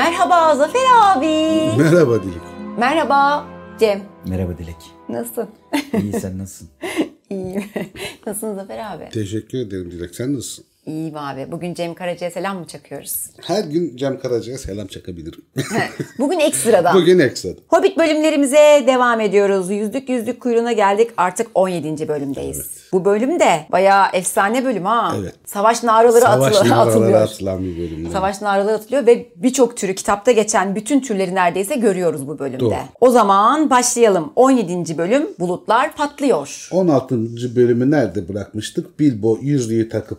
Merhaba Zafer abi. Merhaba Dilek. Merhaba Cem. Merhaba Dilek. Nasılsın? İyi sen nasılsın? İyiyim. Nasılsın Zafer abi? Teşekkür ederim Dilek. Sen nasılsın? İyiyim abi. Bugün Cem Karaca'ya selam mı çakıyoruz? Her gün Cem Karaca'ya selam çakabilirim. Bugün ekstradan. Bugün ekstra. Hobbit bölümlerimize devam ediyoruz. Yüzlük yüzlük kuyruğuna geldik. Artık 17. bölümdeyiz. Bu bölüm de bayağı efsane bölüm ha. Evet. Savaş naraları Savaş atılı- numaraları atılıyor. atılan bir bölüm. Savaş naraları atılıyor ve birçok türü kitapta geçen bütün türleri neredeyse görüyoruz bu bölümde. Doğru. O zaman başlayalım. 17. bölüm Bulutlar Patlıyor. 16. bölümü nerede bırakmıştık? Bilbo yüzüğü takıp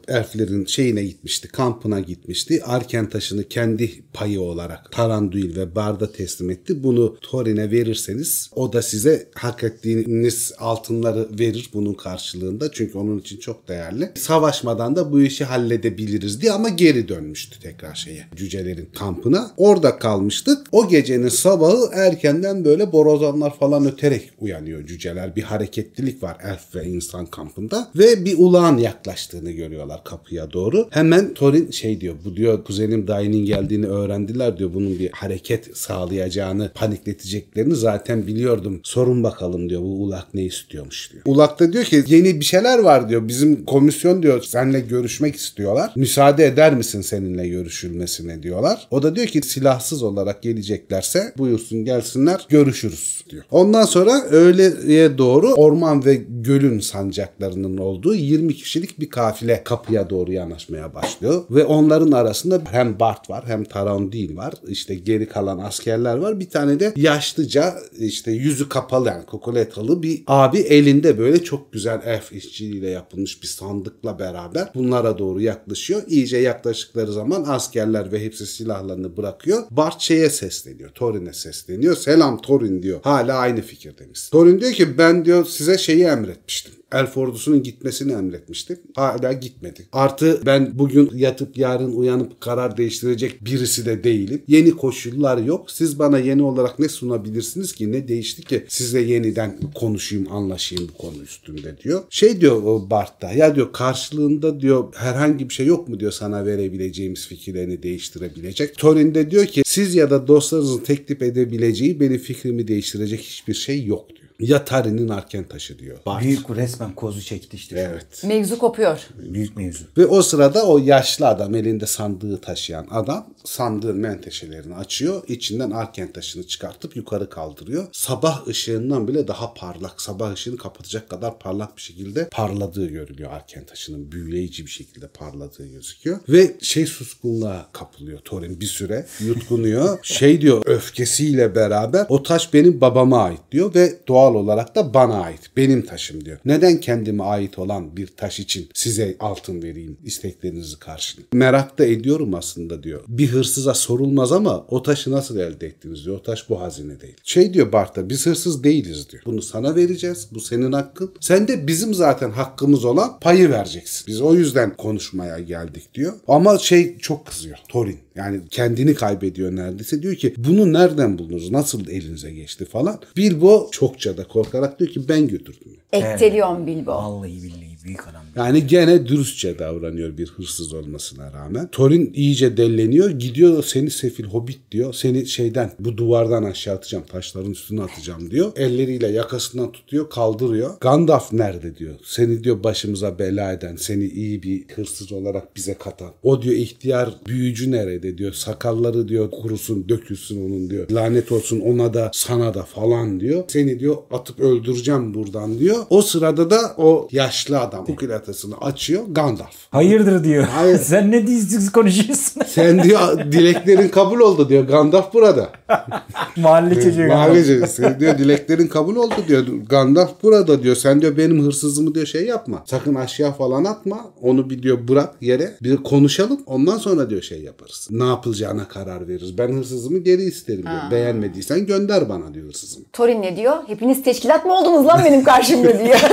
elflerin şeyine gitmişti, kampına gitmişti. Arken taşını kendi payı olarak Taranduil ve Bard'a teslim etti. Bunu Thorin'e verirseniz o da size hak ettiğiniz altınları verir bunun karşılığında. Çünkü onun için çok değerli. Savaşmadan da bu işi halledebiliriz diye ama geri dönmüştü tekrar şeye cücelerin kampına. Orada kalmıştık. O gecenin sabahı erkenden böyle borazanlar falan öterek uyanıyor cüceler. Bir hareketlilik var elf ve insan kampında. Ve bir ulağın yaklaştığını görüyorlar kapıya doğru. Hemen Thorin şey diyor bu diyor kuzenim Dain'in geldiğini öğrendiler diyor. Bunun bir hareket sağlayacağını panikleteceklerini zaten biliyordum. Sorun bakalım diyor bu ulak ne istiyormuş diyor. Ulak da diyor ki yeni bir şeyler var diyor. Bizim komisyon diyor seninle görüşmek istiyorlar. Müsaade eder misin seninle görüşülmesine diyorlar. O da diyor ki silahsız olarak geleceklerse buyursun gelsinler görüşürüz diyor. Ondan sonra öğleye doğru orman ve gölün sancaklarının olduğu 20 kişilik bir kafile kapıya doğru yanaşmaya başlıyor. Ve onların arasında hem Bart var hem Tarandil var. İşte geri kalan askerler var. Bir tane de yaşlıca işte yüzü kapalı yani kokoletalı bir abi elinde böyle çok güzel elf işçiliğiyle yapılmış bir sandıkla beraber bunlara doğru yaklaşıyor. İyice yaklaştıkları zaman askerler ve hepsi silahlarını bırakıyor. Bart şeye sesleniyor. Thorin'e sesleniyor. Selam Thorin diyor. Hala aynı fikirdeyiz. Thorin diyor ki ben diyor size şeyi emretmiştim. Elf ordusunun gitmesini emretmiştim. Hala gitmedi. Artı ben bugün yatıp yarın uyanıp karar değiştirecek birisi de değilim. Yeni koşullar yok. Siz bana yeni olarak ne sunabilirsiniz ki? Ne değişti ki? Sizle yeniden konuşayım, anlaşayım bu konu üstünde diyor. Şey diyor Bart'ta. Ya diyor karşılığında diyor herhangi bir şey yok mu diyor sana verebileceğimiz fikirlerini değiştirebilecek. Thorin de diyor ki siz ya da dostlarınızın teklif edebileceği benim fikrimi değiştirecek hiçbir şey yok diyor. Ya Tarin'in arken taşı diyor. Bart. Büyük resmen kozu çekti işte. Evet. Mevzu kopuyor. Büyük mevzu. Ve o sırada o yaşlı adam elinde sandığı taşıyan adam sandığın menteşelerini açıyor. içinden arken taşını çıkartıp yukarı kaldırıyor. Sabah ışığından bile daha parlak, sabah ışığını kapatacak kadar parlak bir şekilde parladığı görülüyor arken taşının. Büyüleyici bir şekilde parladığı gözüküyor. Ve şey suskunluğa kapılıyor Thorin bir süre. Yutkunuyor. şey diyor öfkesiyle beraber o taş benim babama ait diyor ve doğal olarak da bana ait. Benim taşım diyor. Neden kendime ait olan bir taş için size altın vereyim isteklerinizi karşılayın. Merak da ediyorum aslında diyor. Bir hırsıza sorulmaz ama o taşı nasıl elde ettiniz diyor. O taş bu hazine değil. Şey diyor Bart'a biz hırsız değiliz diyor. Bunu sana vereceğiz. Bu senin hakkın. Sen de bizim zaten hakkımız olan payı vereceksin. Biz o yüzden konuşmaya geldik diyor. Ama şey çok kızıyor. Thorin. Yani kendini kaybediyor neredeyse. Diyor ki bunu nereden buldunuz? Nasıl elinize geçti falan. Bilbo çokça da korkarak diyor ki ben götürdüm. Ektelion Bilbo. Vallahi billahi büyük adam. Yani gene dürüstçe davranıyor bir hırsız olmasına rağmen. Thorin iyice delleniyor. Gidiyor seni sefil hobbit diyor. Seni şeyden bu duvardan aşağı atacağım. Taşların üstüne atacağım diyor. Elleriyle yakasından tutuyor kaldırıyor. Gandalf nerede diyor. Seni diyor başımıza bela eden. Seni iyi bir hırsız olarak bize katan. O diyor ihtiyar büyücü nerede diyor. Sakalları diyor kurusun dökülsün onun diyor. Lanet olsun ona da sana da falan diyor. Seni diyor atıp öldüreceğim buradan diyor. O sırada da o yaşlı adam kukilatasını açıyor Gandalf. Hayırdır diyor. Hayır. Sen ne dizsiz konuşuyorsun? Sen diyor dileklerin kabul oldu diyor. Gandalf burada. Mahalle çocuğu. Mahalleci sen diyor dileklerin kabul oldu diyor. Gandalf burada diyor. Sen diyor benim hırsızımı diyor şey yapma. Sakın aşağı falan atma. Onu bir diyor bırak yere. Bir konuşalım. Ondan sonra diyor şey yaparız. Ne yapılacağına karar veririz. Ben hırsızımı geri isterim diyor. Beğenmediysen gönder bana diyor hırsızımı. Thorin ne diyor? Hepiniz teşkilat mı oldunuz lan benim karşımda diyor.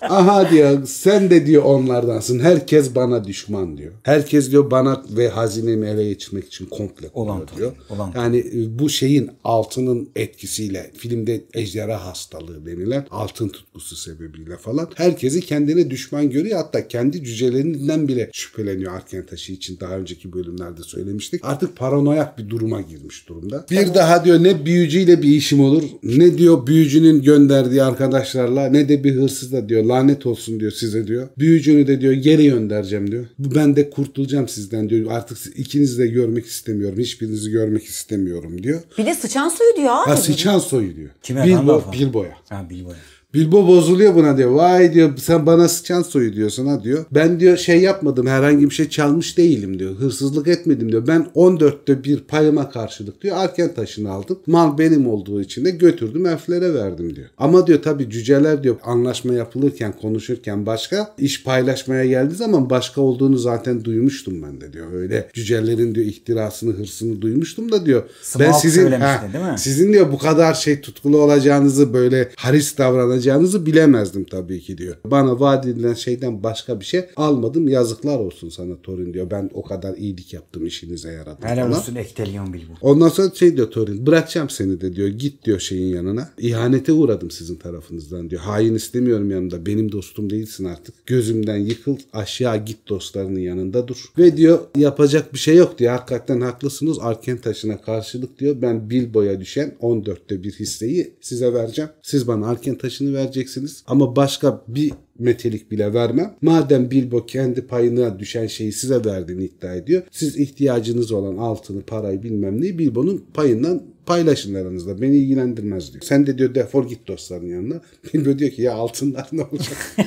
Aha diyor sen de diyor onlardansın. Herkes bana düşman diyor. Herkes diyor bana ve hazinemi ele geçirmek için komple Olan diyor. olan. Yani e, bu şeyin altının etkisiyle filmde ejderha hastalığı denilen altın tutkusu sebebiyle falan herkesi kendine düşman görüyor. Hatta kendi cücelerinden bile şüpheleniyor Arken taşı için daha önceki bölümlerde söylemiştik. Artık paranoyak bir duruma girmiş durumda. Bir daha diyor ne büyücüyle bir işim olur ne diyor büyücünün gönderdiği arkadaşlarla ne de bir hırsızla diyor lanet olsun diyor size diyor. Büyücünü de diyor geri göndereceğim diyor. Bu ben de kurtulacağım sizden diyor. Artık ikinizi de görmek istemiyorum. Hiçbirinizi görmek istemiyorum diyor. Bir de sıçan suyu diyor abi. Ha sıçan soyu diyor. Kime? Bilbo. Bilbo'ya. Ha Bilbo'ya. Bilbo bozuluyor buna diyor. Vay diyor sen bana sıçan soyu diyorsun ha diyor. Ben diyor şey yapmadım herhangi bir şey çalmış değilim diyor. Hırsızlık etmedim diyor. Ben 14'te bir payıma karşılık diyor. Arken taşını aldım. Mal benim olduğu için de götürdüm elflere verdim diyor. Ama diyor tabii cüceler diyor anlaşma yapılırken konuşurken başka iş paylaşmaya geldiği zaman başka olduğunu zaten duymuştum ben de diyor. Öyle cücelerin diyor ihtirasını hırsını duymuştum da diyor. ben Smaug sizin ha, değil mi? sizin diyor bu kadar şey tutkulu olacağınızı böyle haris davranacağınızı bilemezdim tabii ki diyor. Bana vaat edilen şeyden başka bir şey almadım yazıklar olsun sana Thorin diyor. Ben o kadar iyilik yaptım işinize yaradı Helal olsun Ektelyon Bilbo. Ondan sonra şey diyor Thorin bırakacağım seni de diyor git diyor şeyin yanına. İhanete uğradım sizin tarafınızdan diyor. Hain istemiyorum yanımda benim dostum değilsin artık. Gözümden yıkıl aşağı git dostlarının yanında dur. Ve diyor yapacak bir şey yok diyor. Hakikaten haklısınız Arken taşına karşılık diyor. Ben Bilbo'ya düşen 14'te bir hisseyi size vereceğim. Siz bana Arken taşını vereceksiniz. Ama başka bir metelik bile vermem. Madem Bilbo kendi payına düşen şeyi size verdiğini iddia ediyor. Siz ihtiyacınız olan altını, parayı bilmem neyi Bilbo'nun payından paylaşın aranızda. Beni ilgilendirmez diyor. Sen de diyor defol git dostların yanına. Bilbo diyor ki ya altınlar ne olacak?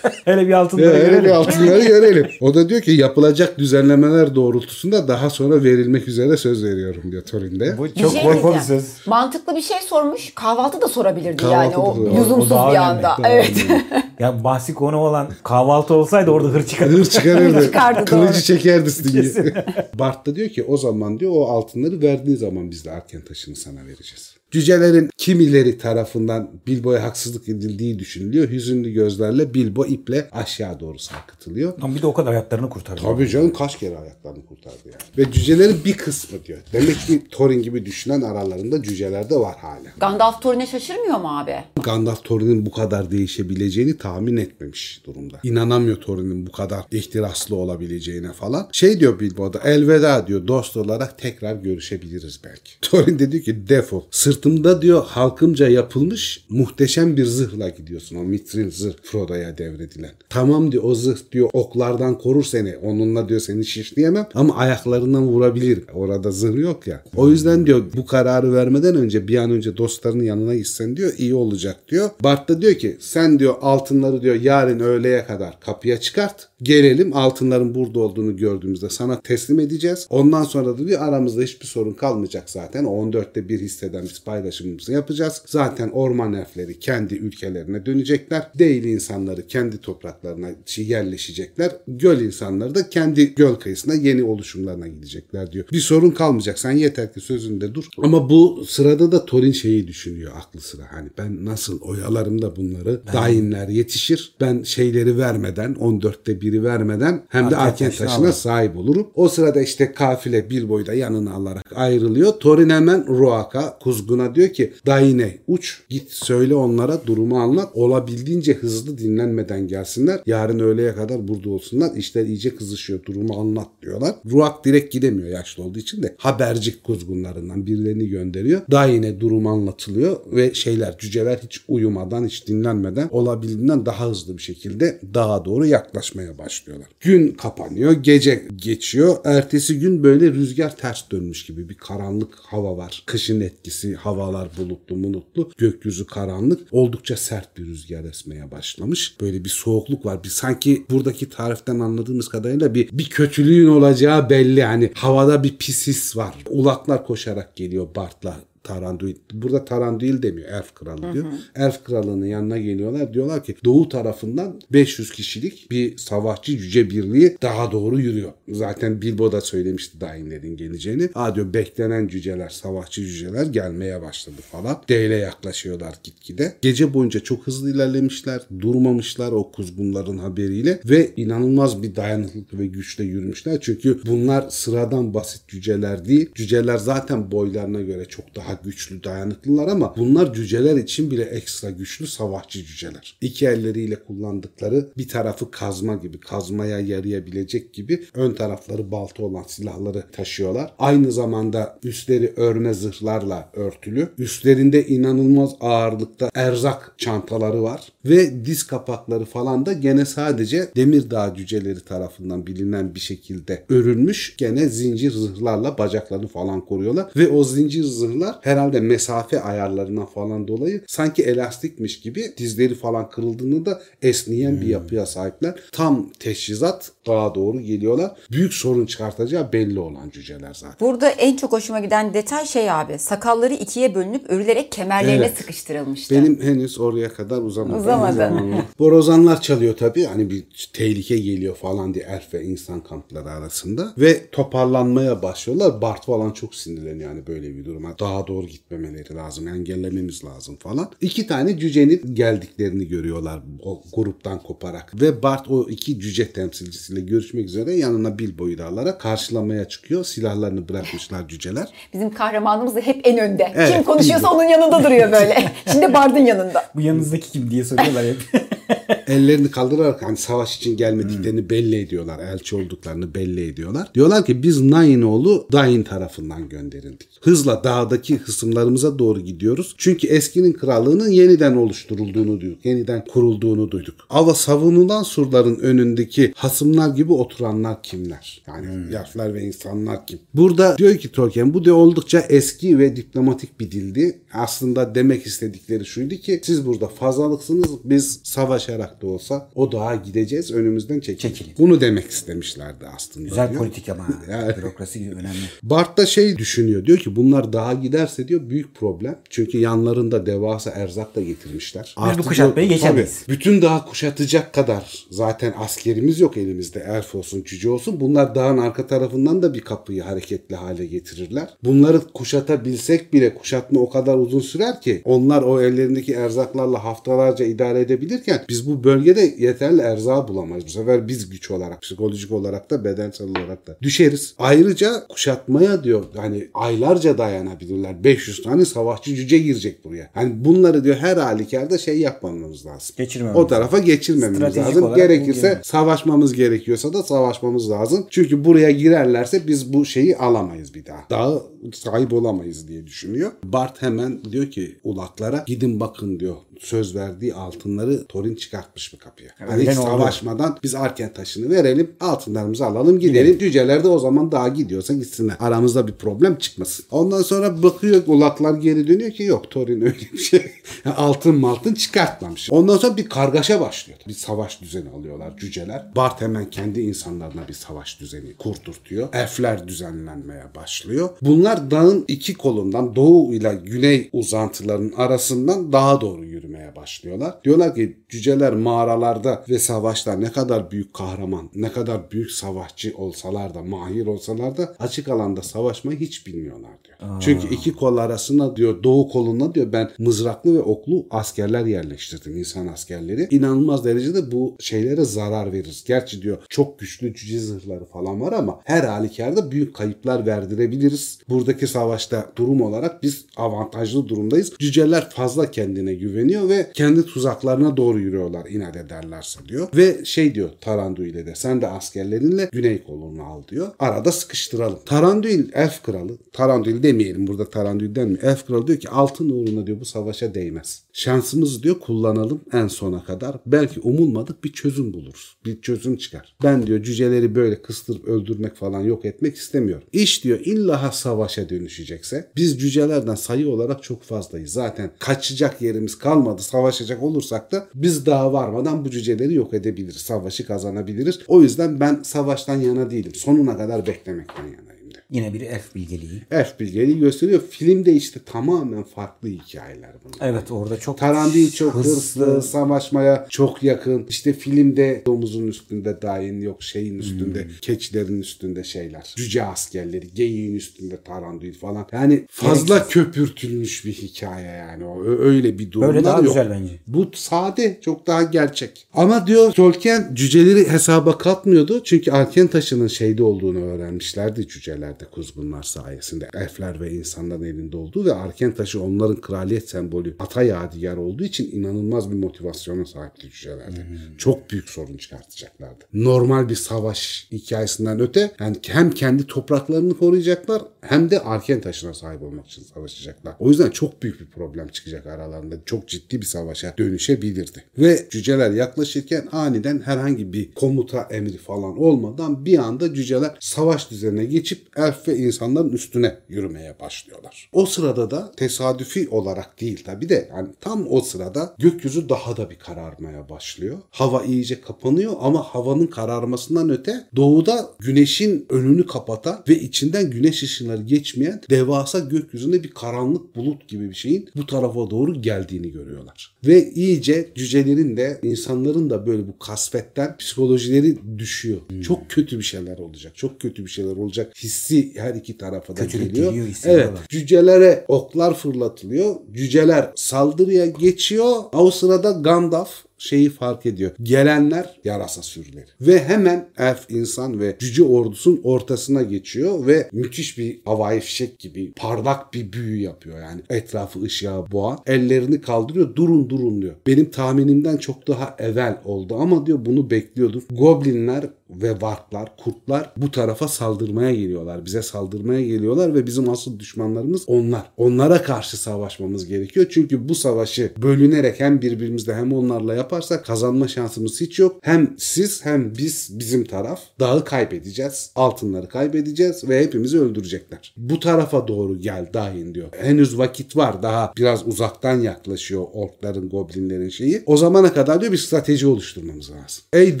Hele bir altınları Öyle görelim. bir altınları görelim. O da diyor ki yapılacak düzenlemeler doğrultusunda daha sonra verilmek üzere söz veriyorum diyor Thorin'de. Bu çok şey korkunç söz. Mantıklı bir şey sormuş. Kahvaltı da sorabilirdi Kahvaltı yani da o lüzumsuz bir önemli, anda. daha Ya bahsi konu olan kahvaltı olsaydı orada hır çıkardı. Hır çıkarırdı. Çıkardı, Kılıcı doğru. çekerdi Sting'i. Bart da diyor ki o zaman diyor o altınları verdiği zaman biz de Arken taşını sana vereceğiz. Cücelerin kimileri tarafından Bilbo'ya haksızlık edildiği düşünülüyor. Hüzünlü gözlerle Bilbo iple aşağı doğru sarkıtılıyor. Ama bir de o kadar hayatlarını kurtardı. Tabii canım kaç kere ayaklarını kurtardı yani. Ve cücelerin bir kısmı diyor. Demek ki Thorin gibi düşünen aralarında cüceler de var hala. Gandalf Thorin'e şaşırmıyor mu abi? Gandalf Thorin'in bu kadar değişebileceğini tahmin etmemiş durumda. İnanamıyor Thorin'in bu kadar ihtiraslı olabileceğine falan. Şey diyor Bilbo da elveda diyor dost olarak tekrar görüşebiliriz belki. Thorin de diyor ki defol. Sırtımda diyor halkımca yapılmış muhteşem bir zırhla gidiyorsun. O mitril zırh Frodo'ya devredilen. Tamam diyor o zırh diyor oklardan korur seni. Onunla diyor seni şişleyemem ama ayaklarından vurabilir. Orada zırh yok ya. O yüzden diyor bu kararı vermeden önce bir an önce dostlarının yanına gitsen diyor iyi olacak diyor. Bart da diyor ki sen diyor altınları diyor yarın öğleye kadar kapıya çıkart. Gelelim altınların burada olduğunu gördüğümüzde sana teslim edeceğiz. Ondan sonra da diyor aramızda hiçbir sorun kalmayacak zaten. O 14'te bir hisseden biz paylaşımımızı yapacağız. Zaten orman elfleri kendi ülkelerine dönecekler. Değil insanları kendi topraklarına şey yerleşecekler. Göl insanları da kendi göl kıyısına yeni oluşumlarına gidecekler diyor. Bir sorun kalmayacak. Sen yeter ki sözünde dur. Ama bu sırada da Thorin şeyi düşünüyor aklı sıra. Hani ben nasıl oyalarım da bunları dainler yetişir. Ben şeyleri vermeden 14'te biri vermeden hem de Arken taşına sahip olurum. O sırada işte kafile Bilbo'yu da yanına alarak ayrılıyor. Thorin hemen Roak'a, Kuzgun'a diyor ki Daine uç git söyle onlara durumu anlat. Olabildiğince hızlı dinlenmeden gelsinler. Yarın öğleye kadar burada olsunlar. İşler iyice kızışıyor. Durumu anlat diyorlar. Ruak direkt gidemiyor yaşlı olduğu için de habercik kuzgunlarından birilerini gönderiyor. Daine durum anlatılıyor ve şeyler cüceler hiç uyumadan hiç dinlenmeden olabildiğinden daha hızlı bir şekilde dağa doğru yaklaşmaya başlıyorlar. Gün kapanıyor, gece geçiyor. Ertesi gün böyle rüzgar ters dönmüş gibi bir karanlık hava var. Kışın etkisi, havalar bulutlu mulutlu, gökyüzü karanlık. Oldukça sert bir rüzgar esmeye başlamış. Böyle bir soğukluk var. Bir sanki buradaki tariften anladığımız kadarıyla bir bir kötülüğün olacağı belli. Hani havada bir pis his var. Ulaklar koşarak geliyor Bart'la Taranduil. Burada Taranduil demiyor. Elf kralı diyor. Elf kralının yanına geliyorlar. Diyorlar ki doğu tarafından 500 kişilik bir savaşçı cüce birliği daha doğru yürüyor. Zaten Bilbo da söylemişti Dainlerin geleceğini. Aa diyor beklenen cüceler, savaşçı cüceler gelmeye başladı falan. Dale yaklaşıyorlar gitgide. Gece boyunca çok hızlı ilerlemişler. Durmamışlar o kuzgunların haberiyle ve inanılmaz bir dayanıklılık ve güçle yürümüşler. Çünkü bunlar sıradan basit cüceler değil. Cüceler zaten boylarına göre çok daha güçlü, dayanıklılar ama bunlar cüceler için bile ekstra güçlü savaşçı cüceler. İki elleriyle kullandıkları bir tarafı kazma gibi, kazmaya yarayabilecek gibi ön tarafları balta olan silahları taşıyorlar. Aynı zamanda üstleri örme zırhlarla örtülü. Üstlerinde inanılmaz ağırlıkta erzak çantaları var ve diz kapakları falan da gene sadece Demirdağ cüceleri tarafından bilinen bir şekilde örülmüş. Gene zincir zırhlarla bacaklarını falan koruyorlar ve o zincir zırhlar herhalde mesafe ayarlarından falan dolayı sanki elastikmiş gibi dizleri falan kırıldığında da esniyen bir yapıya sahipler. Tam teçhizat dağa doğru geliyorlar. Büyük sorun çıkartacağı belli olan cüceler zaten. Burada en çok hoşuma giden detay şey abi. Sakalları ikiye bölünüp örülerek kemerlerine Evet. sıkıştırılmıştı. Benim henüz oraya kadar uzamadı. Uzamadı. Borazanlar çalıyor tabii. Hani bir tehlike geliyor falan diye elf ve insan kampları arasında. Ve toparlanmaya başlıyorlar. Bart falan çok sinirleniyor yani böyle bir duruma. Daha doğru gitmemeleri lazım. Engellememiz lazım falan. İki tane cücenin geldiklerini görüyorlar o gruptan koparak. Ve Bart o iki cüce temsilcisiyle görüşmek üzere yanına Bilbo'yu da alarak karşılamaya çıkıyor. Silahlarını bırakmışlar cüceler. Bizim kahramanımız da hep en önde. Evet, Kim konuşuyorsa Bilbo. onun yanında duruyor böyle. Şimdi Bard'ın yanında. Bu yanınızdaki kim diye soruyorlar hep. ellerini kaldırarak hani savaş için gelmediklerini belli ediyorlar. Elçi olduklarını belli ediyorlar. Diyorlar ki biz Nainoğlu Dain tarafından gönderildik. Hızla dağdaki hısımlarımıza doğru gidiyoruz. Çünkü eskinin krallığının yeniden oluşturulduğunu duyduk. Yeniden kurulduğunu duyduk. Ama savunulan surların önündeki hasımlar gibi oturanlar kimler? Yani yaşlar ve insanlar kim? Burada diyor ki Tolkien bu de oldukça eski ve diplomatik bir dildi. Aslında demek istedikleri şuydu ki siz burada fazlalıksınız biz savaşarak da olsa o dağa gideceğiz önümüzden çekilin. Çekilin. Bunu demek istemişlerdi aslında. Güzel diyor. politik ama. Yani- Bürokrasi önemli. Bart da şey düşünüyor. Diyor ki bunlar dağa giderse diyor büyük problem. Çünkü yanlarında devasa erzak da getirmişler. bu Artık kuşatmayı diyor, geçemeyiz. tabii, bütün dağı kuşatacak kadar zaten askerimiz yok elimizde. Elf olsun, cüce olsun. Bunlar dağın arka tarafından da bir kapıyı hareketli hale getirirler. Bunları kuşatabilsek bile kuşatma o kadar uzun sürer ki onlar o ellerindeki erzaklarla haftalarca idare edebilirken biz bu bölgede yeterli erzağı bulamayız. Bu sefer biz güç olarak, psikolojik olarak da bedensel olarak da düşeriz. Ayrıca kuşatmaya diyor hani aylarca dayanabilirler. 500 tane savaşçı cüce girecek buraya. Hani bunları diyor her halükarda şey yapmamamız lazım. Geçirmememiz O tarafa geçirmememiz Stratejik lazım. Gerekirse gibi. savaşmamız gerekiyorsa da savaşmamız lazım. Çünkü buraya girerlerse biz bu şeyi alamayız bir daha. Dağı sahip olamayız diye düşünüyor. Bart hemen diyor ki ulaklara gidin bakın diyor. Söz verdiği altınları Thorin çıkartmış mı kapıya? Hani öyle hiç oldu? savaşmadan biz Arken taşını verelim, altınlarımızı alalım gidelim. Cüceler de o zaman daha gidiyorsa gitsinler. Aramızda bir problem çıkmasın. Ondan sonra bakıyor ulaklar geri dönüyor ki yok Thorin öyle bir şey. altın maltın çıkartmamış. Ondan sonra bir kargaşa başlıyor. Bir savaş düzeni alıyorlar cüceler. Bart hemen kendi insanlarına bir savaş düzeni kurdurtuyor. Elfler düzenlenmeye başlıyor. Bunlar dağın iki kolundan doğu ile güney uzantılarının arasından dağa doğru yürümeye başlıyorlar. Diyorlar ki cüceler mağaralarda ve savaşta ne kadar büyük kahraman, ne kadar büyük savaşçı olsalar da, mahir olsalar da açık alanda savaşmayı hiç bilmiyorlar diyor. Çünkü iki kol arasında diyor doğu koluna diyor ben mızraklı ve oklu askerler yerleştirdim insan askerleri. İnanılmaz derecede bu şeylere zarar veririz. Gerçi diyor çok güçlü cüce zırhları falan var ama her halükarda büyük kayıplar verdirebiliriz. Buradaki savaşta durum olarak biz avantajlı durumdayız. Cüceler fazla kendine güveniyor ve kendi tuzaklarına doğru yürüyorlar inat ederlerse diyor. Ve şey diyor Taranduil'e de sen de askerlerinle güney kolunu al diyor. Arada sıkıştıralım. Taranduil elf kralı. Taranduil demeyelim burada Taranduil denmiyor. Elf kralı diyor ki altın uğruna diyor bu savaşa değmez. Şansımızı diyor kullanalım en sona kadar. Belki umulmadık bir çözüm buluruz. Bir çözüm çıkar. Ben diyor cüceleri böyle kıstırıp öldürmek falan yok etmek istemiyorum. İş diyor illa savaşa dönüşecekse biz cücelerden sayı olarak çok fazlayız. Zaten kaçacak yerimiz kalmadı. Savaşacak olursak da biz daha varmadan bu cüceleri yok edebiliriz. Savaşı kazanabiliriz. O yüzden ben savaştan yana değilim. Sonuna kadar beklemekten diyor. Yine bir elf bilgeliği. Elf bilgeliği gösteriyor. Filmde işte tamamen farklı hikayeler bunlar. Evet orada çok Tarandil çok hırslı, savaşmaya çok yakın. İşte filmde domuzun üstünde dain yok şeyin üstünde, keçilerin üstünde şeyler. Cüce askerleri, geyiğin üstünde Tarandil falan. Yani fazla köpürtülmüş bir hikaye yani. O öyle bir durumlar Böyle daha yok. güzel bence. Bu sade, çok daha gerçek. Ama diyor Tolkien cüceleri hesaba katmıyordu. Çünkü Arken taşının şeyde olduğunu öğrenmişlerdi cücelerde kuzgunlar sayesinde. Elfler ve insanların elinde olduğu ve Arken taşı onların kraliyet sembolü ata yadigar olduğu için inanılmaz bir motivasyona sahipti cücelerde. Çok büyük sorun çıkartacaklardı. Normal bir savaş hikayesinden öte yani hem kendi topraklarını koruyacaklar hem de Arken taşına sahip olmak için savaşacaklar. O yüzden çok büyük bir problem çıkacak aralarında. Çok ciddi bir savaşa dönüşebilirdi. Ve cüceler yaklaşırken aniden herhangi bir komuta emri falan olmadan bir anda cüceler savaş düzenine geçip elf ve insanların üstüne yürümeye başlıyorlar. O sırada da tesadüfi olarak değil tabi de yani tam o sırada gökyüzü daha da bir kararmaya başlıyor. Hava iyice kapanıyor ama havanın kararmasından öte doğuda güneşin önünü kapatan ve içinden güneş ışınları geçmeyen devasa gökyüzünde bir karanlık bulut gibi bir şeyin bu tarafa doğru geldiğini görüyorlar. Ve iyice cücelerin de insanların da böyle bu kasvetten psikolojileri düşüyor. Çok kötü bir şeyler olacak. Çok kötü bir şeyler olacak. Hissi her iki tarafa da Kötülük geliyor. geliyor. Evet. Cücelere oklar fırlatılıyor. Cüceler saldırıya geçiyor. O sırada Gandalf şeyi fark ediyor. Gelenler yarasa sürüleri. Ve hemen elf insan ve cüce ordusun ortasına geçiyor ve müthiş bir havai fişek gibi parlak bir büyü yapıyor yani. Etrafı ışığa boğan. Ellerini kaldırıyor. Durun durun diyor. Benim tahminimden çok daha evvel oldu ama diyor bunu bekliyordum. Goblinler ve varklar, kurtlar bu tarafa saldırmaya geliyorlar. Bize saldırmaya geliyorlar ve bizim asıl düşmanlarımız onlar. Onlara karşı savaşmamız gerekiyor. Çünkü bu savaşı bölünerek hem birbirimizle hem onlarla yaparsak kazanma şansımız hiç yok. Hem siz hem biz bizim taraf dağı kaybedeceğiz. Altınları kaybedeceğiz ve hepimizi öldürecekler. Bu tarafa doğru gel dahin diyor. Henüz vakit var. Daha biraz uzaktan yaklaşıyor orkların, goblinlerin şeyi. O zamana kadar diyor bir strateji oluşturmamız lazım. Ey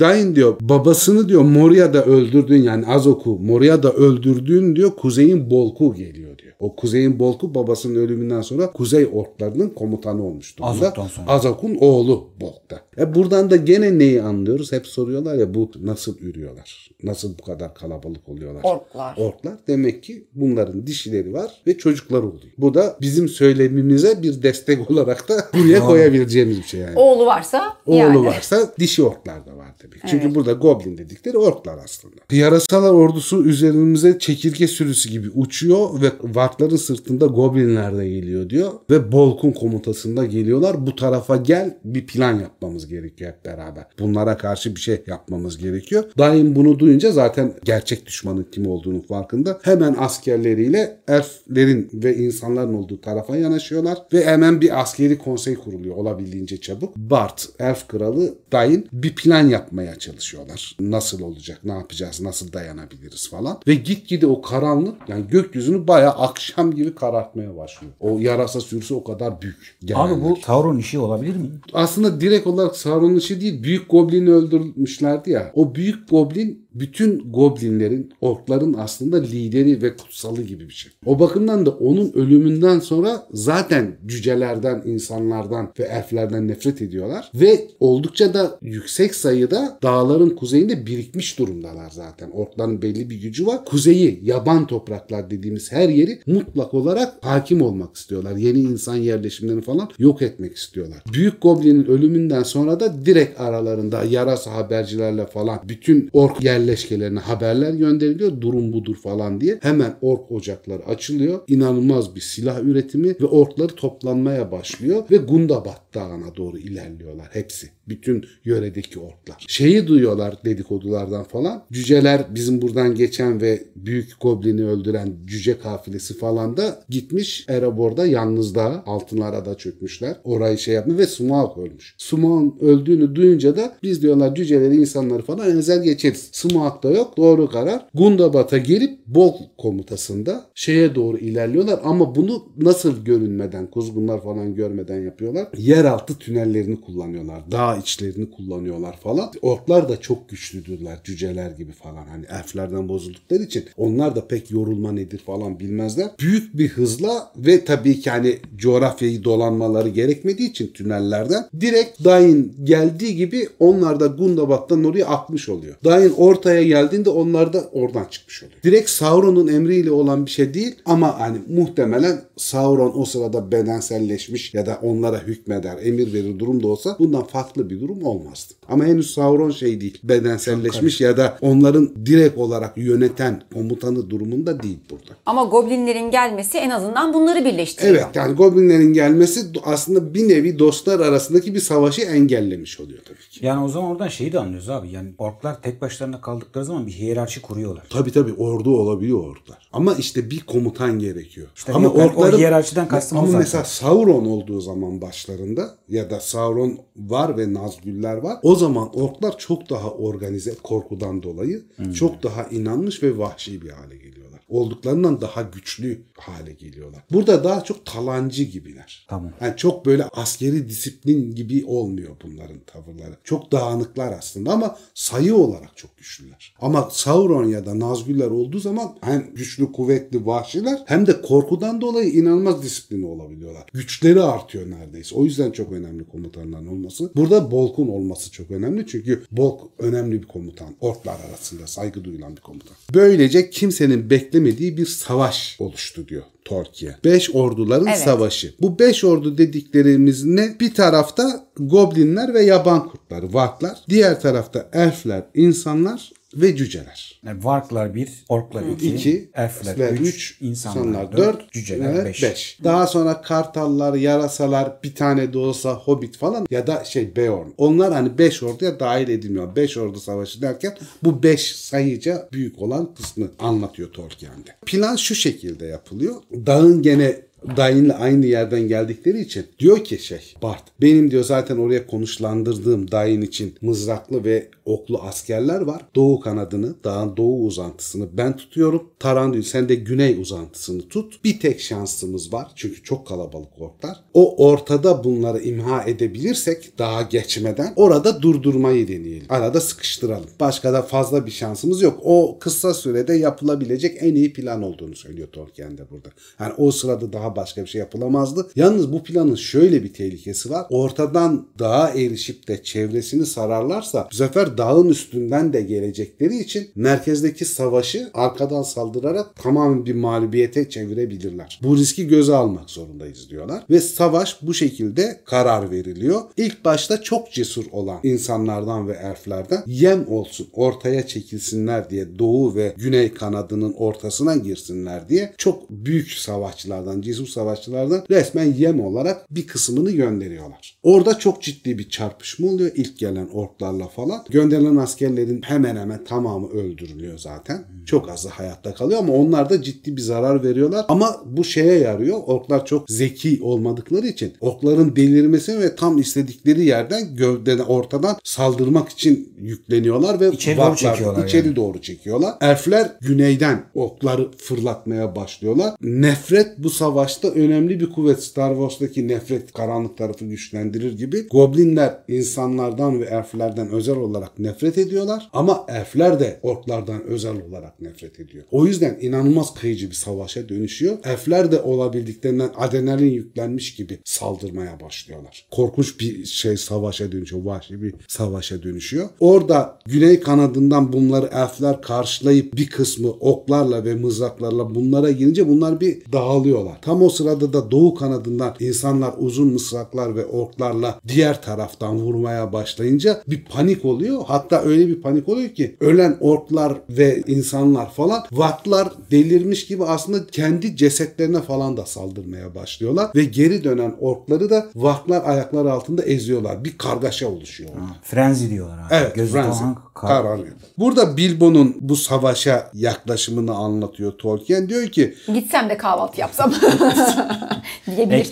dahin diyor babasını diyor Moria'da öldürdün yani Azok'u Moria'da öldürdüğün diyor kuzeyin Bolku geliyor diyor. O kuzeyin Bolku babasının ölümünden sonra kuzey orklarının komutanı olmuştu. Azok'tan sonra. Azok'un oğlu Bolk'ta. E buradan da gene neyi anlıyoruz? Hep soruyorlar ya bu nasıl ürüyorlar? Nasıl bu kadar kalabalık oluyorlar? Orklar. Orklar demek ki bunların dişileri var ve çocukları oluyor. Bu da bizim söylemimize bir destek olarak da buraya koyabileceğimiz bir şey yani. Oğlu varsa Oğlu yani. varsa dişi orklar da var tabii. Çünkü burada goblin dedikleri orklar aslında. Yarasalar ordusu üzerimize çekirge sürüsü gibi uçuyor ve varkların sırtında goblinler de geliyor diyor. Ve Bolk'un komutasında geliyorlar. Bu tarafa gel bir plan yapmamız gerekiyor hep beraber. Bunlara karşı bir şey yapmamız gerekiyor. Daim bunu duyunca zaten gerçek düşmanın kim olduğunu farkında. Hemen askerleriyle elflerin ve insanların olduğu tarafa yanaşıyorlar. Ve hemen bir askeri konsey kuruluyor olabildiğince çabuk. Bart, elf kralı Dain bir plan yapmaya çalışıyorlar. Nasıl olacak, ne yapacağız, nasıl dayanabiliriz falan. Ve gitgide o karanlık yani gökyüzünü bayağı akşam gibi karartmaya başlıyor. O yarasa sürüsü o kadar büyük. Abi gelenler. bu Sauron işi olabilir mi? aslında direkt olarak Sauron'un işi değil. Büyük Goblin'i öldürmüşlerdi ya. O büyük Goblin bütün Goblinlerin, orkların aslında lideri ve kutsalı gibi bir şey. O bakımdan da onun ölümünden sonra zaten cücelerden, insanlardan ve elflerden nefret ediyorlar. Ve oldukça da yüksek sayıda dağların kuzeyinde birikmiş durumdalar zaten. Orkların belli bir gücü var. Kuzeyi, yaban topraklar dediğimiz her yeri mutlak olarak hakim olmak istiyorlar. Yeni insan yerleşimlerini falan yok etmek istiyorlar. Büyük Goblin'in ölümünden sonra da direkt aralarında yarasa habercilerle falan bütün ork yerleşkelerine haberler gönderiliyor. Durum budur falan diye. Hemen ork ocakları açılıyor. İnanılmaz bir silah üretimi ve orkları toplanmaya başlıyor ve Gundabat Dağı'na doğru ilerliyorlar hepsi. Bütün yöredeki orklar. Şeyi duyuyorlar dedikodulardan falan. Cüceler bizim buradan geçen ve büyük goblini öldüren cüce kafilesi falan da gitmiş Erebor'da yalnız dağa altınlara da çökmüşler. Orayı şey yapmış ve Smaug ölmüş. Smaug'un öldüğünü duyunca da biz diyorlar cüceleri insanları falan ezer geçeriz. Ummaak da yok. Doğru karar. Gundabat'a gelip Bol komutasında şeye doğru ilerliyorlar ama bunu nasıl görünmeden, kuzgunlar falan görmeden yapıyorlar. Yeraltı tünellerini kullanıyorlar. Dağ içlerini kullanıyorlar falan. Orklar da çok güçlüdürler. Cüceler gibi falan. Hani elflerden bozuldukları için onlar da pek yorulma nedir falan bilmezler. Büyük bir hızla ve tabii ki hani coğrafyayı dolanmaları gerekmediği için tünellerden direkt Dain geldiği gibi onlar da Gundabat'tan oraya akmış oluyor. Dain ortaya geldiğinde onlar da oradan çıkmış oluyor. Direkt Sauron'un emriyle olan bir şey değil ama hani muhtemelen Sauron o sırada bedenselleşmiş ya da onlara hükmeder, emir verir durum da olsa bundan farklı bir durum olmazdı. Ama henüz Sauron şey değil, bedenselleşmiş ya da onların direkt olarak yöneten komutanı durumunda değil burada. Ama goblinlerin gelmesi en azından bunları birleştiriyor. Evet yani goblinlerin gelmesi aslında bir nevi dostlar arasındaki bir savaşı engellemiş oluyor tabii ki. Yani o zaman oradan şeyi de anlıyoruz abi. Yani orklar tek başlarına kaldıkları zaman bir hiyerarşi kuruyorlar. Tabii tabii ordu olabiliyor ordular. Ama işte bir komutan gerekiyor. İşte ama yok, ben o hiyerarşiden kastım o Ama zaten. mesela Sauron olduğu zaman başlarında ya da Sauron var ve Nazgüller var. O zaman orklar çok daha organize korkudan dolayı Hmm. çok daha inanmış ve vahşi bir hale geliyorlar. Olduklarından daha güçlü hale geliyorlar. Burada daha çok talancı gibiler. Tamam. Yani çok böyle askeri disiplin gibi olmuyor bunların tavırları. Çok dağınıklar aslında ama sayı olarak çok güçlüler. Ama Sauron ya da Nazgûl'ler olduğu zaman hem güçlü, kuvvetli, vahşiler hem de korkudan dolayı inanılmaz disiplini olabiliyorlar. Güçleri artıyor neredeyse. O yüzden çok önemli komutanların olması. Burada Bolk'un olması çok önemli. Çünkü Bolk önemli bir komutan. Orklar arasında saygı duyulan bir komutan. Böylece kimsenin beklemediği bir savaş oluştu diyor. Torkiye. Beş orduların Evet. savaşı. Bu beş ordu dediklerimiz ne? Bir tarafta goblinler ve yaban kurtları, varklar. Diğer tarafta elfler, insanlar ve cüceler. Yani varklar 1, orklar 2, 2, elfler 3, üç, insanlar 4, 4, cüceler 5. 5. Daha sonra kartallar, yarasalar, bir tane de olsa hobbit falan ya da şey Beorn. Onlar hani 5 orduya dahil edilmiyor. 5 ordu savaşı derken bu 5 sayıca büyük olan kısmı anlatıyor Tolkien'de. Plan şu şekilde yapılıyor. Dağın gene Dain'le aynı yerden geldikleri için diyor ki şey Bart benim diyor zaten oraya konuşlandırdığım Dain için mızraklı ve oklu askerler var. Doğu kanadını, dağın doğu uzantısını ben tutuyorum. Tarandil sen de güney uzantısını tut. Bir tek şansımız var. Çünkü çok kalabalık orklar. O ortada bunları imha edebilirsek daha geçmeden orada durdurmayı deneyelim. Arada sıkıştıralım. Başka da fazla bir şansımız yok. O kısa sürede yapılabilecek en iyi plan olduğunu söylüyor Tolkien de burada. Yani o sırada daha başka bir şey yapılamazdı. Yalnız bu planın şöyle bir tehlikesi var. Ortadan dağa erişip de çevresini sararlarsa bu sefer dağın üstünden de gelecekleri için merkezdeki savaşı arkadan saldırarak tamamen bir mağlubiyete çevirebilirler. Bu riski göze almak zorundayız diyorlar. Ve savaş bu şekilde karar veriliyor. İlk başta çok cesur olan insanlardan ve elflerden yem olsun ortaya çekilsinler diye doğu ve güney kanadının ortasına girsinler diye çok büyük savaşçılardan, cesur savaşçılardan resmen yem olarak bir kısmını gönderiyorlar. Orada çok ciddi bir çarpışma oluyor ilk gelen orklarla falan. Gönderilen askerlerin hemen hemen tamamı öldürülüyor zaten. Çok azı hayatta kalıyor ama onlar da ciddi bir zarar veriyorlar. Ama bu şeye yarıyor. Orklar çok zeki olmadıkları için orkların delirmesi ve tam istedikleri yerden gövdeden ortadan saldırmak için yükleniyorlar ve İçeri doğru çekiyorlar içeri yani. doğru çekiyorlar. Elfler güneyden okları fırlatmaya başlıyorlar. Nefret bu savaşta önemli bir kuvvet. Star Wars'taki nefret karanlık tarafı güçlendirir gibi. Goblinler insanlardan ve elflerden özel olarak nefret ediyorlar. Ama elfler de orklardan özel olarak nefret ediyor. O yüzden inanılmaz kıyıcı bir savaşa dönüşüyor. Elfler de olabildiklerinden adrenalin yüklenmiş gibi saldırmaya başlıyorlar. Korkunç bir şey savaşa dönüşüyor. Vahşi bir savaşa dönüşüyor. Orada güney kanadından bunları elfler karşılayıp bir kısmı oklarla ve mızraklarla bunlara girince bunlar bir dağılıyorlar. Tam o sırada da doğu kanadından insanlar uzun mızraklar ve orklarla diğer taraftan vurmaya başlayınca bir panik oluyor. Hatta öyle bir panik oluyor ki ölen orklar ve insanlar falan vatlar delirmiş gibi aslında kendi cesetlerine falan da saldırmaya başlıyorlar ve geri dönen orkları da vatlar ayaklar altında eziyorlar. Bir kargaşa oluşuyor. orada. Frenzy diyorlar abi. Evet, Gözü frenzy. falan kararıyor. Burada Bilbo'nun bu savaşa yaklaşımını anlatıyor Tolkien. Diyor ki Gitsem de kahvaltı yapsam.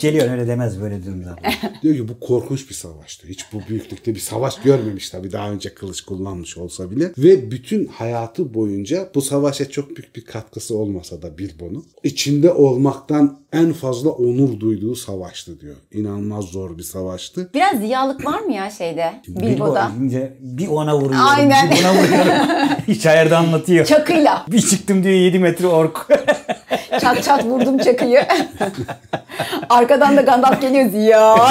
Geliyor öyle demez böyle durumda. diyor ki bu korkunç bir savaştı. Hiç bu büyüklükte bir savaş görmemiş tabii daha önce kılıç kullanmış olsa bile. Ve bütün hayatı boyunca bu savaşa çok büyük bir katkısı olmasa da Bilbo'nun içinde olmaktan en fazla onur duyduğu savaştı diyor. İnanılmaz zor bir savaştı. Biraz ziyalık var mı ya şeyde? Bilbo Bilbo'da. deyince bir ona vuruyorum. Aynen. Bir buna vuruyorum. Hikayede anlatıyor. Çakıyla. Bir çıktım diyor 7 metre ork. Çat çat vurdum çakıyı. Arkadan da Gandalf geliyor Ziya.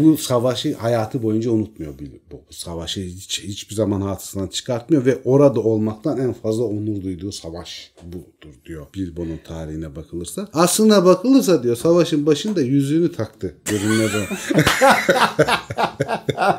Bu savaşı hayatı boyunca unutmuyor. Bu savaşı hiç, hiçbir zaman hafızasından çıkartmıyor ve orada olmaktan en fazla onur duyduğu savaş budur diyor Bilbo'nun tarihine bakılırsa. Aslına bakılırsa diyor savaşın başında yüzüğünü taktı. Görünmez o.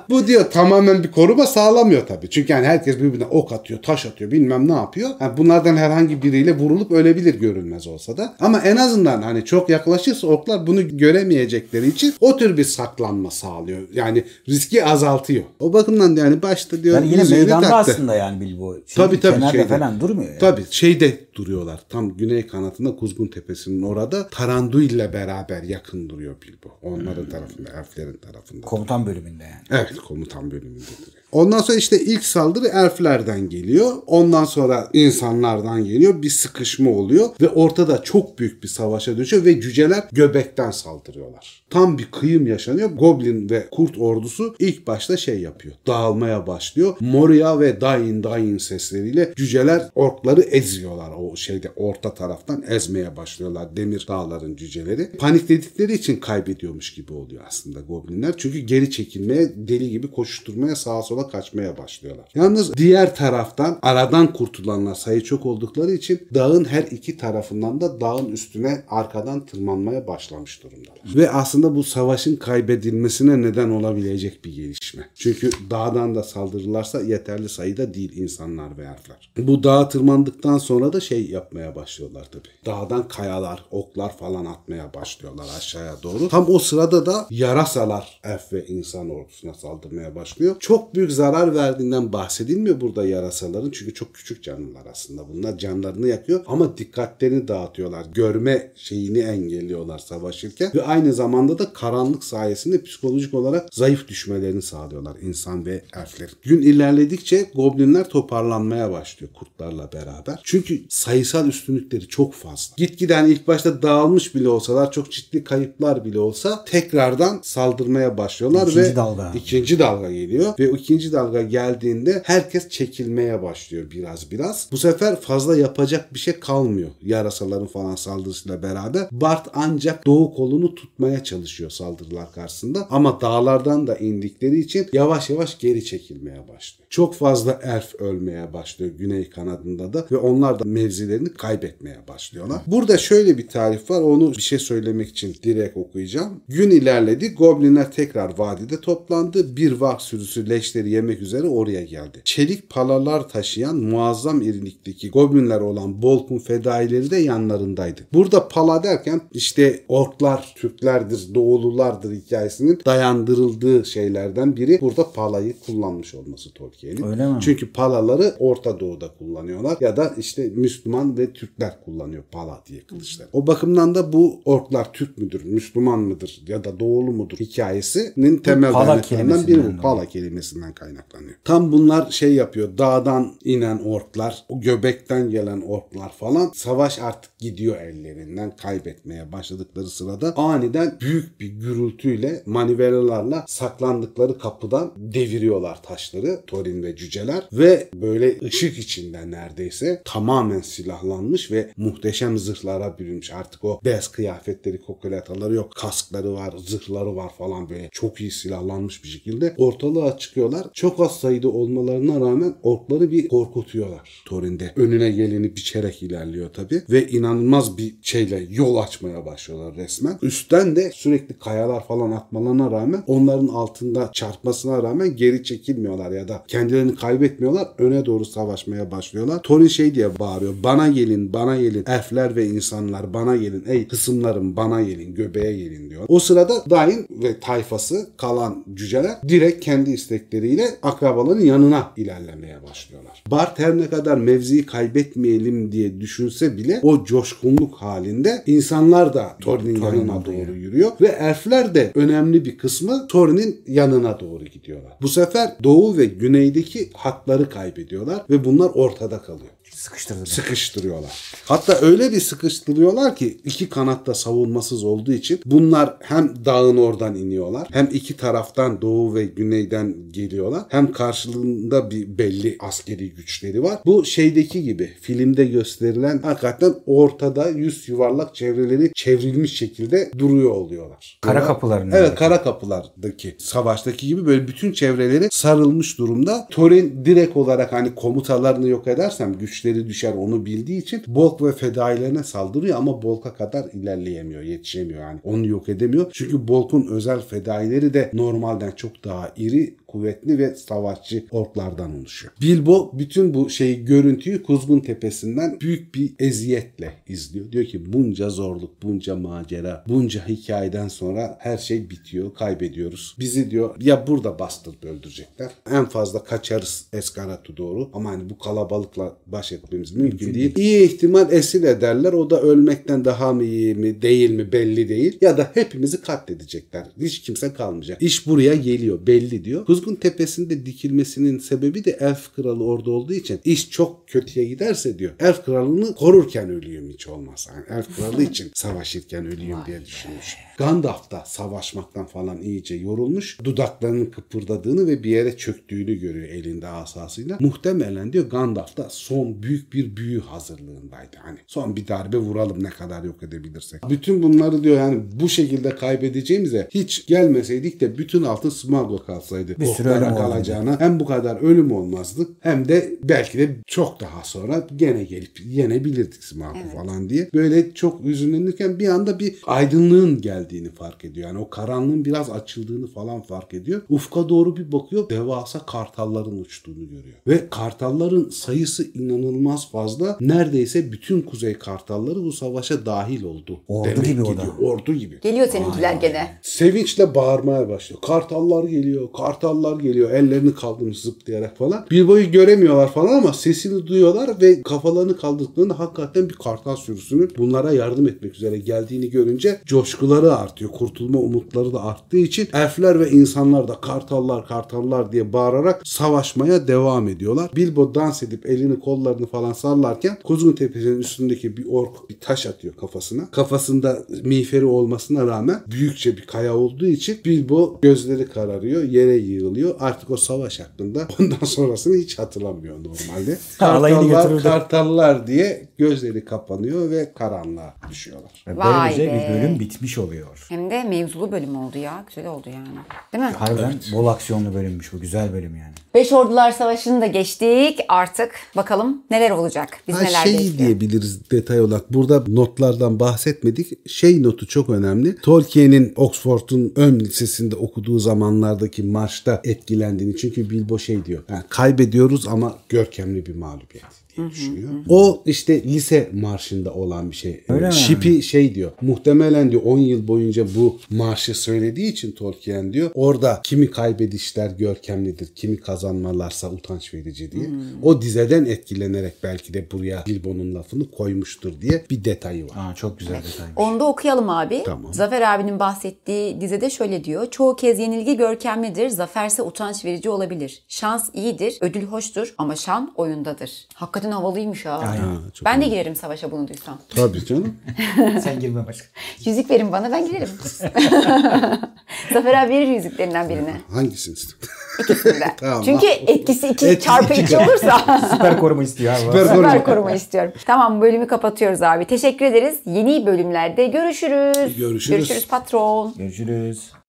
Bu diyor tamamen bir koruma sağlamıyor tabii. Çünkü yani herkes birbirine ok atıyor, taş atıyor, bilmem ne yapıyor. Yani bunlardan herhangi biriyle vurulup ölebilir görünmez olsa da. Ama en azından hani çok yaklaşırsa oklar bunu göremeyecekleri için o tür bir saklanma sağlıyor. Yani riski azaltıyor. O bakımdan yani başta diyor Yani yine meydanda taktı. aslında yani Bilbo. Şey, Tabii tabii şeyde. falan durmuyor yani. Tabii şeyde duruyorlar. Tam güney kanatında Kuzgun Tepesi'nin orada Taranduil ile beraber yakın duruyor Bilbo. Onların tarafında, elflerin tarafında. Komutan bölümünde yani. Evet komutan bölümündedir. Ondan sonra işte ilk saldırı elflerden geliyor. Ondan sonra insanlardan geliyor. Bir sıkışma oluyor ve ortada çok büyük bir savaşa dönüşüyor ve cüceler göbekten saldırıyorlar. Tam bir kıyım yaşanıyor. Goblin ve kurt ordusu ilk başta şey yapıyor. Dağılmaya başlıyor. Moria ve Dain Dain sesleriyle cüceler orkları eziyorlar. O şeyde orta taraftan ezmeye başlıyorlar. Demir dağların cüceleri. Panikledikleri için kaybediyormuş gibi oluyor aslında goblinler. Çünkü geri çekilmeye, deli gibi koşuşturmaya, sağa sola kaçmaya başlıyorlar. Yalnız diğer taraftan aradan kurtulanlar sayı çok oldukları için dağın her iki tarafından da dağın üstüne arkadan tırmanmaya başlamış durumdalar. Ve aslında bu savaşın kaybedilmesine neden olabilecek bir gelişme. Çünkü dağdan da saldırırlarsa yeterli sayıda değil insanlar ve elfler. Bu dağa tırmandıktan sonra da şey yapmaya başlıyorlar tabii. Dağdan kayalar, oklar falan atmaya başlıyorlar aşağıya doğru. Tam o sırada da yarasalar elf ve insan ordusuna saldırmaya başlıyor. Çok büyük zarar verdiğinden bahsedilmiyor burada yarasaların. Çünkü çok küçük canlılar aslında. Bunlar canlarını yakıyor ama dikkatlerini dağıtıyorlar. Görme şeyini engelliyorlar savaşırken ve aynı zamanda da karanlık sayesinde psikolojik olarak zayıf düşmelerini sağlıyorlar insan ve elflerin. Gün ilerledikçe goblinler toparlanmaya başlıyor kurtlarla beraber. Çünkü sayısal üstünlükleri çok fazla. Gitgiden ilk başta dağılmış bile olsalar çok ciddi kayıplar bile olsa tekrardan saldırmaya başlıyorlar İkinci ve dalga. ikinci dalga geliyor ve o ikinci dalga geldiğinde herkes çekilmeye başlıyor biraz biraz. Bu sefer fazla yapacak bir şey kalmıyor yarasaların falan saldırısıyla beraber. Bart ancak doğu kolunu tutmaya çalışıyor saldırılar karşısında ama dağlardan da indikleri için yavaş yavaş geri çekilmeye başlıyor. Çok fazla elf ölmeye başlıyor güney kanadında da ve onlar da mevzilerini kaybetmeye başlıyorlar. Burada şöyle bir tarif var onu bir şey söylemek için direkt okuyacağım. Gün ilerledi goblinler tekrar vadide toplandı. Bir vah sürüsü leşleri yemek üzere oraya geldi. Çelik palalar taşıyan muazzam irilikteki goblinler olan Bolk'un fedaileri de yanlarındaydı. Burada pala derken işte orklar, Türklerdir, doğululardır hikayesinin dayandırıldığı şeylerden biri burada palayı kullanmış olması Tolkien'in. Öyle mi? Çünkü palaları Orta Doğu'da kullanıyorlar ya da işte Müslüman ve Türkler kullanıyor pala diye kılıçları. O bakımdan da bu orklar Türk müdür, Müslüman mıdır ya da doğulu mudur hikayesinin temel pala kaynaklarından biri bu. Pala kelimesinden kaynaklanıyor. Tam bunlar şey yapıyor. Dağdan inen orklar, o göbekten gelen orklar falan savaş artık gidiyor ellerinden kaybetmeye başladıkları sırada aniden büyük bir gürültüyle manivelalarla saklandıkları kapıdan deviriyorlar taşları Thorin ve cüceler ve böyle ışık içinde neredeyse tamamen silahlanmış ve muhteşem zırhlara bürünmüş. Artık o beyaz kıyafetleri, kokoletaları yok. Kaskları var, zırhları var falan böyle çok iyi silahlanmış bir şekilde ortalığa çıkıyorlar. Çok az sayıda olmalarına rağmen orkları bir korkutuyorlar Thorin'de. Önüne geleni biçerek ilerliyor tabi ve inanılmaz bir şeyle yol açmaya başlıyorlar resmen. Üstten de sürekli kayalar falan atmalarına rağmen onların altında çarpmasına rağmen geri çekilmiyorlar ya da kendilerini kaybetmiyorlar. Öne doğru savaşmaya başlıyorlar. Thorin şey diye bağırıyor. Bana gelin, bana gelin. Elfler ve insanlar bana gelin. Ey kısımlarım bana gelin, göbeğe gelin diyor. O sırada Dain ve tayfası kalan cüceler direkt kendi istekleriyle isteğiyle akrabaların yanına ilerlemeye başlıyorlar. Bart her ne kadar mevziyi kaybetmeyelim diye düşünse bile o coşkunluk halinde insanlar da Thorin'in yanına doğru yürüyor ve elfler de önemli bir kısmı Thorin'in yanına doğru gidiyorlar. Bu sefer doğu ve güneydeki hatları kaybediyorlar ve bunlar ortada kalıyor Sıkıştırdı. sıkıştırıyorlar. Hatta öyle bir sıkıştırıyorlar ki iki kanatta savunmasız olduğu için bunlar hem dağın oradan iniyorlar hem iki taraftan doğu ve güneyden geliyorlar. Hem karşılığında bir belli askeri güçleri var. Bu şeydeki gibi filmde gösterilen hakikaten ortada yüz yuvarlak çevreleri çevrilmiş şekilde duruyor oluyorlar. Kara kapıların Evet oradaki. kara kapılardaki savaştaki gibi böyle bütün çevreleri sarılmış durumda. Thorin direkt olarak hani komutalarını yok edersem güçleri düşer onu bildiği için Bolk ve fedailerine saldırıyor ama Bolk'a kadar ilerleyemiyor, yetişemiyor yani. Onu yok edemiyor. Çünkü Bolk'un özel fedaileri de normalden çok daha iri kuvvetli ve savaşçı orklardan oluşuyor. Bilbo bütün bu şeyi görüntüyü Kuzgun Tepesi'nden büyük bir eziyetle izliyor. Diyor ki bunca zorluk, bunca macera, bunca hikayeden sonra her şey bitiyor, kaybediyoruz. Bizi diyor ya burada bastırıp öldürecekler. En fazla kaçarız Eskarat'a doğru ama hani bu kalabalıkla baş etmemiz mümkün, değil. İyi ihtimal esir ederler. O da ölmekten daha mı iyi mi değil mi belli değil. Ya da hepimizi katledecekler. Hiç kimse kalmayacak. İş buraya geliyor belli diyor. Kuzgun Tepesi'nde dikilmesinin sebebi de Elf Kralı orada olduğu için iş çok kötüye giderse diyor. Elf Kralı'nı korurken ölüyüm hiç olmazsa. Yani Elf Kralı için savaşırken ölüyüm diye düşünmüş. Gandalf da savaşmaktan falan iyice yorulmuş. Dudaklarının kıpırdadığını ve bir yere çöktüğünü görüyor elinde asasıyla. Muhtemelen diyor Gandalf da son büyük bir büyü hazırlığındaydı. Hani son bir darbe vuralım ne kadar yok edebilirsek. Bütün bunları diyor yani bu şekilde kaybedeceğimize hiç gelmeseydik de bütün altın Smaug'la kalsaydı. Bir sürü ölüm kalacağına hem bu kadar ölüm olmazdı hem de belki de çok daha sonra gene gelip yenebilirdik Smaug'u falan diye. Böyle çok üzünlenirken bir anda bir aydınlığın geldiğini fark ediyor. Yani o karanlığın biraz açıldığını falan fark ediyor. Ufka doğru bir bakıyor devasa kartalların uçtuğunu görüyor. Ve kartalların sayısı inanılmaz fazla. Neredeyse bütün kuzey kartalları bu savaşa dahil oldu. Ordu Demek gibi o ki da. Ordu gibi. Geliyor seninkiler gene. Sevinçle bağırmaya başlıyor. Kartallar geliyor, kartallar geliyor. Ellerini kaldırmış zıplayarak falan. Bilbo'yu göremiyorlar falan ama sesini duyuyorlar ve kafalarını kaldırdıklarında hakikaten bir kartal sürüsünün bunlara yardım etmek üzere geldiğini görünce coşkuları artıyor. Kurtulma umutları da arttığı için elfler ve insanlar da kartallar kartallar diye bağırarak savaşmaya devam ediyorlar. Bilbo dans edip elini kollarını falan sallarken Kuzgun Tepesi'nin üstündeki bir ork bir taş atıyor kafasına. Kafasında miğferi olmasına rağmen büyükçe bir kaya olduğu için Bilbo gözleri kararıyor, yere yığılıyor. Artık o savaş hakkında ondan sonrasını hiç hatırlamıyor normalde. Kartallar, kartallar diye gözleri kapanıyor ve karanlığa düşüyorlar. Ve Vay böylece be. bir bölüm bitmiş oluyor. Hem de mevzulu bölüm oldu ya. Güzel oldu yani. Değil mi? Harbiden bol aksiyonlu bölümmüş bu. Güzel bölüm yani. Beş Ordular Savaşı'nı da geçtik. Artık bakalım neler olacak. Biz Ha, neler şey bekliyor. diyebiliriz detay olarak. Burada notlardan bahsetmedik. Şey notu çok önemli. Tolkien'in Oxford'un ön lisesinde okuduğu zamanlardaki marşta etkilendiğini. Çünkü Bilbo şey diyor. "Ha, kaybediyoruz ama görkemli bir mağlubiyet diye düşünüyor. O işte lise marşında olan bir şey. Öyle mi? Şipi şey diyor. Muhtemelen diyor 10 yıl boyunca bu marşı söylediği için Tolkien diyor. Orada kimi kaybedişler görkemlidir, kimi kazanmalarsa utanç verici diye. O dizeden etkilenerek belki de buraya Bilbo'nun lafını koymuştur diye bir detayı var. Aa, çok güzel detaymış. Onu da okuyalım abi. Tamam. Zafer abinin bahsettiği dizede şöyle diyor. Çoğu kez yenilgi görkemlidir, zaferse utanç verici olabilir. Şans iyidir, ödül hoştur ama şan oyundadır. Hakikaten havalıymış ha. Aynen. çok ben de girerim savaşa bunu duysam. Tabii canım. Sen girme başka. Yüzük verin bana ben girerim. Zafer abi verir yüzüklerinden birine. Hangisini istiyorsun? İkisinden. Tamam. Çünkü etkisi 2 Etkisi çarpı iki 2 çarpı. olursa Süper koruma istiyor abi. Süper süper koruma. koruma istiyorum. Tamam bölümü kapatıyoruz abi. Teşekkür ederiz. Yeni bölümlerde görüşürüz. Görüşürüz. Görüşürüz patron. Görüşürüz.